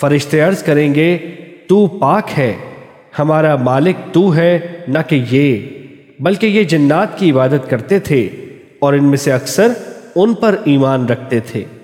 फरिश्ते अर्ज़ करेंगे, तू पाक है, हमारा मालिक तू है, न कि ये। बल्कि ये जन्नात की इबादत करते थे और इनमें से अक्सर उन पर ईमान रखते थे।